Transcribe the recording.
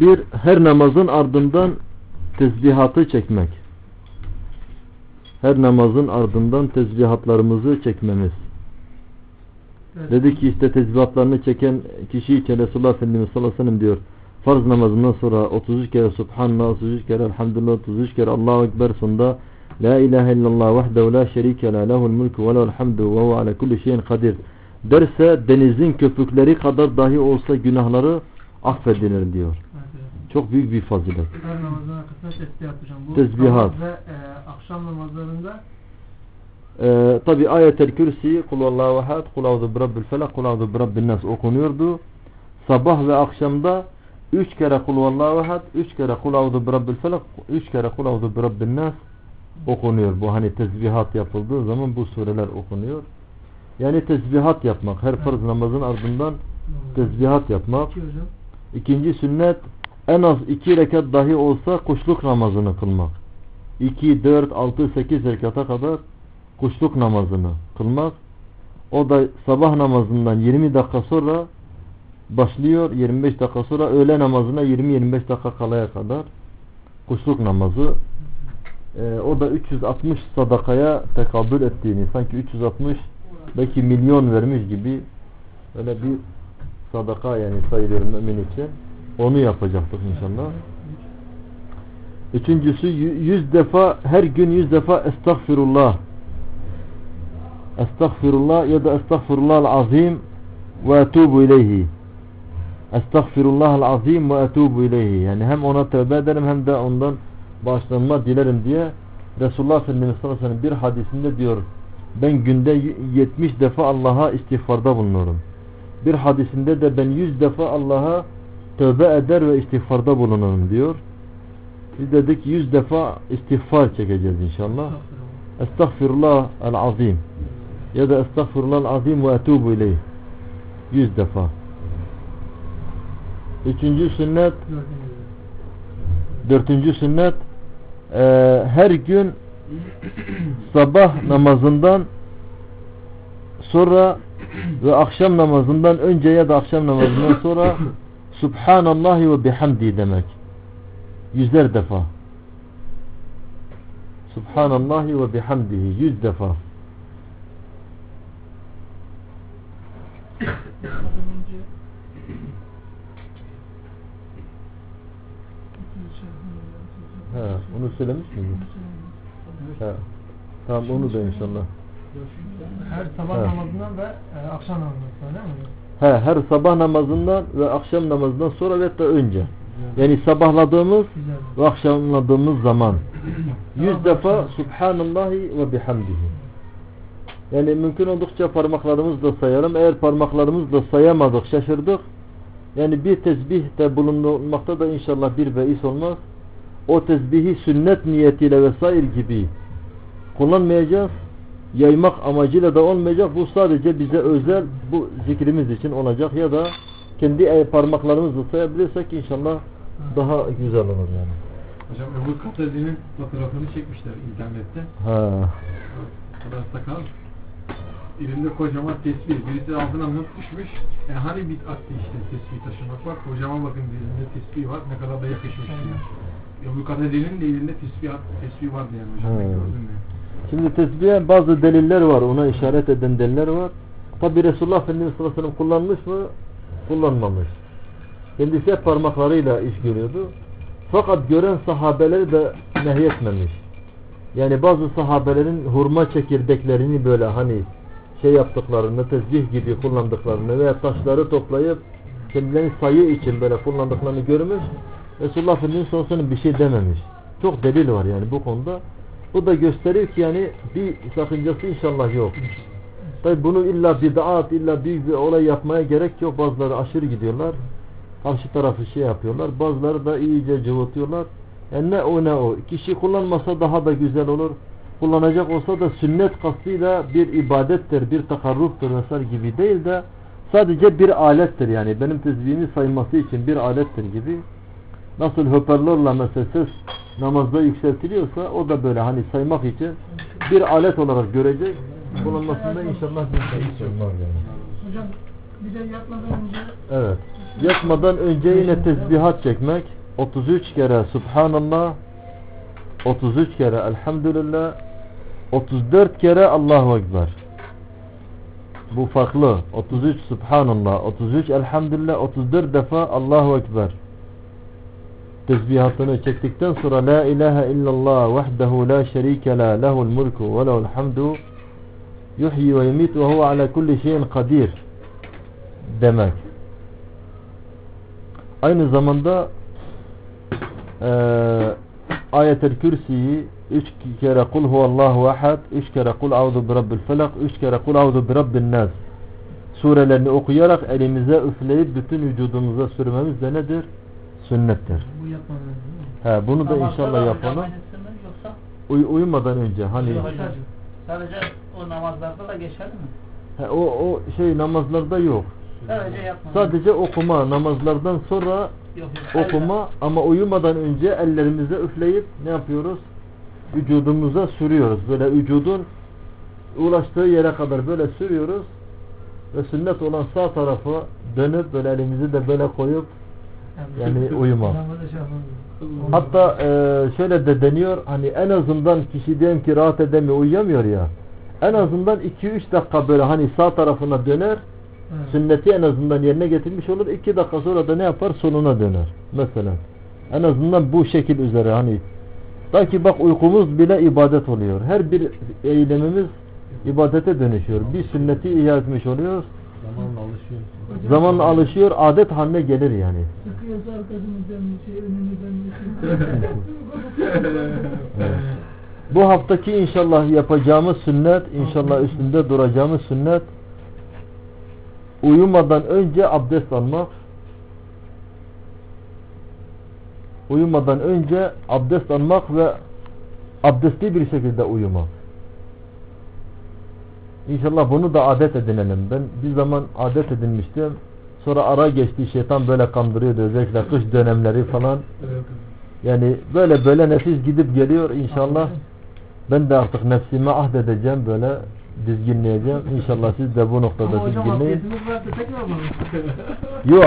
bir her namazın ardından tesbihatı çekmek. Her namazın ardından tesbihatlarımızı çekmemiz. Evet. Dedi ki işte tesbihatlarını çeken kişi için Resulullah Efendimiz sallallahu aleyhi ve sellem diyor. Farz namazından sonra 33 kere Subhanallah, 33 kere Elhamdülillah, 33 kere Allahu Ekber sonunda La ilahe illallah vahdehu la şerike la lehul mulku ve lehul hamdu ve huve ala kulli şeyin kadir derse denizin köpükleri kadar dahi olsa günahları affedilir diyor. Çok büyük bir fazilet. Tesbihat ve e, akşam namazlarında Ee, tabi ayetel kürsi kul vallahu ehad kul auzu birabbil felak kul auzu birabbin nas okunuyordu. Sabah ve akşamda üç kere kul vallahu ehad, üç kere kul auzu birabbil felak, üç kere kul auzu birabbin nas okunuyor. Bu hani tesbihat yapıldığı zaman bu sureler okunuyor. Yani tesbihat yapmak. Her farz namazın ardından tesbihat yapmak. İkinci sünnet en az iki rekat dahi olsa kuşluk namazını kılmak. 2, 4, 6, 8 rekata kadar kuşluk namazını kılmak. O da sabah namazından 20 dakika sonra başlıyor. 25 dakika sonra öğle namazına 20-25 dakika kalaya kadar kuşluk namazı. Ee, o da 360 sadakaya tekabül ettiğini sanki 360 belki milyon vermiş gibi öyle bir sadaka yani sayılıyor mümin için. Onu yapacaktık inşallah. Üçüncüsü yü- yüz defa her gün yüz defa estağfirullah. Estağfirullah ya da estağfirullah azim ve etubu ileyhi. Estağfirullah azim ve etubu ileyhi. Yani hem ona tövbe ederim hem de ondan bağışlanma dilerim diye Resulullah sallallahu aleyhi ve sellem bir hadisinde diyor ben günde y- 70 defa Allah'a istiğfarda bulunurum. Bir hadisinde de ben 100 defa Allah'a tövbe eder ve istiğfarda bulunurum diyor. Biz dedik 100 defa istiğfar çekeceğiz inşallah. Estağfirullah el-azim ya da estağfirullah el-azim ve etubu ileyh. 100 defa. Üçüncü sünnet Dördüncü. Sünnet eee, her gün sabah namazından sonra ve akşam namazından önce ya da akşam namazından sonra Subhanallahi ve bihamdi demek. Yüzler defa. Subhanallahi ve bihamdihi yüz defa. He, onu söylemiş miydin? He. Tamam onu da inşallah. Her sabah Evet. namazından ve e, akşam namazından değil mi? He, her sabah namazından ve akşam namazından sonra ve hatta önce. Yani sabahladığımız ve akşamladığımız zaman yüz defa Subhanallahi ve bihamdihi. Yani mümkün oldukça parmaklarımızla sayalım. Eğer parmaklarımızla sayamadık, şaşırdık. Yani bir tesbih de bulunmakta da inşallah bir beis olmaz. O tesbihi sünnet niyetiyle vesaire gibi kullanmayacağız. Yaymak amacıyla da olmayacak. Bu sadece bize özel bu zikrimiz için olacak ya da kendi parmaklarımızla sayabilirsek inşallah daha güzel olur yani. Hocam Ebu Katadi'nin fotoğrafını çekmişler internette. Ha. Kadar sakal. Elinde kocaman tesbih. Birisi altına not düşmüş. E hani bid'atti işte tesbih taşımak var. Kocaman bakın elinde tesbih var. Ne kadar da yakışmış diye. Ebu Katadi'nin de elinde tesbih, tesbih vardı yani hocam. Hmm. gördüm ya. Şimdi tesbihe bazı deliller var. Ona işaret eden deliller var. Tabi Resulullah Efendimiz sallallahu kullanmış mı? Kullanmamış. Kendisi hep parmaklarıyla iş görüyordu. Fakat gören sahabeleri de nehyetmemiş. Yani bazı sahabelerin hurma çekirdeklerini böyle hani şey yaptıklarını, tesbih gibi kullandıklarını veya taşları toplayıp kendilerini sayı için böyle kullandıklarını görmüş. Resulullah Efendimiz sallallahu bir şey dememiş. Çok delil var yani bu konuda. Bu da gösteriyor ki yani bir sakıncası inşallah yok. Tabi bunu illa bid'at, illa büyük bir olay yapmaya gerek yok. Bazıları aşırı gidiyorlar. Karşı tarafı şey yapıyorlar. Bazıları da iyice cıvıtıyorlar. Yani ne o ne o. Kişi kullanmasa daha da güzel olur. Kullanacak olsa da sünnet kastıyla bir ibadettir, bir takarruftur vesaire gibi değil de sadece bir alettir yani. Benim tesbihimi sayması için bir alettir gibi. Nasıl hoparlörle mesela ses namazda yükseltiliyorsa o da böyle hani saymak için bir alet olarak görecek. Kullanmasında inşallah bir şey yani. Hocam Bir de yatmadan önce Evet. Yatmadan önce yine tesbihat çekmek. 33 kere Subhanallah. 33 kere Elhamdülillah. 34 kere Allahu Ekber. Bu farklı. 33 Subhanallah, 33 Elhamdülillah, 34 defa Allahu Ekber. Tesbihatını çektikten sonra La ilahe illallah vahdehu la şerike la lehul mulku ve lehul hamdu yuhyi ve yumit ve huve ala kulli şeyin kadir demek. Aynı zamanda eee Ayet-el Kürsi'yi 3 kere kul huvallahu ahad, 3 kere kul auzu bi rabbil felak, 3 kere kul auzu bi rabbin nas surelerini okuyarak elimize üfleyip bütün vücudumuza sürmemiz de nedir? Sünnettir. bu önce. He, bunu da inşallah Yoksa Uy- uyumadan önce hani sadece o namazlarda da geçerli mi? he, o o şey namazlarda yok. Sadece. Sadece okuma namazlardan sonra yok, yok, okuma ama uyumadan önce ellerimize üfleyip ne yapıyoruz? Vücudumuza sürüyoruz. Böyle vücudun ulaştığı yere kadar böyle sürüyoruz. Ve sünnet olan sağ tarafa dönüp böyle elimizi de böyle koyup yani uyuma. Şey yapamıyor. Hatta e, şöyle de deniyor hani en azından kişi diyelim ki rahat edemiyor uyuyamıyor ya. En azından 2-3 dakika böyle hani sağ tarafına döner. Evet. Sünneti en azından yerine getirmiş olur. 2 dakika sonra da ne yapar? Soluna döner. Mesela. En azından bu şekil üzere hani. Ta ki bak uykumuz bile ibadet oluyor. Her bir eylemimiz ibadete dönüşüyor. Bir sünneti ihya etmiş oluyoruz. Zamanla alışıyor, adet haline gelir yani. Sıkıyorsa arkasımızdan bir şey, önümüzden. Bu haftaki inşallah yapacağımız sünnet, inşallah üstünde duracağımız sünnet uyumadan önce abdest almak. Uyumadan önce abdest almak ve abdestli bir şekilde uyumak. İnşallah bunu da adet edinelim. Ben bir zaman adet edinmiştim. Sonra ara geçti şeytan böyle kandırıyordu özellikle kış dönemleri falan. Yani böyle böyle nefis gidip geliyor inşallah. Ben de artık nefsime ahdedeceğim böyle dizginleyeceğim. İnşallah siz de bu noktada Ama hocam dizginleyin. abdestimiz varsa tekrar mı? Yok